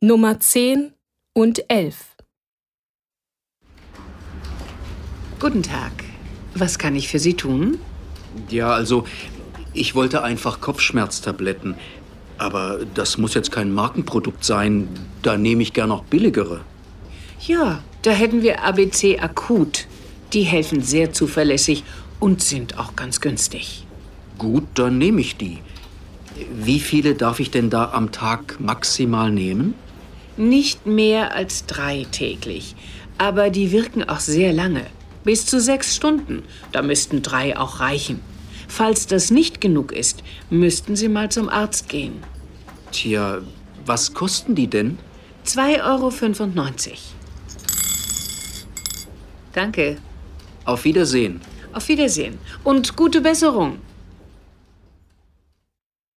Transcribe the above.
Nummer 10 und 11. Guten Tag. Was kann ich für Sie tun? Ja, also, ich wollte einfach Kopfschmerztabletten. Aber das muss jetzt kein Markenprodukt sein. Da nehme ich gern noch billigere. Ja, da hätten wir ABC Akut. Die helfen sehr zuverlässig und sind auch ganz günstig. Gut, dann nehme ich die. Wie viele darf ich denn da am Tag maximal nehmen? Nicht mehr als drei täglich. Aber die wirken auch sehr lange. Bis zu sechs Stunden. Da müssten drei auch reichen. Falls das nicht genug ist, müssten Sie mal zum Arzt gehen. Tja, was kosten die denn? 2,95 Euro. Danke. Auf Wiedersehen. Auf Wiedersehen und gute Besserung.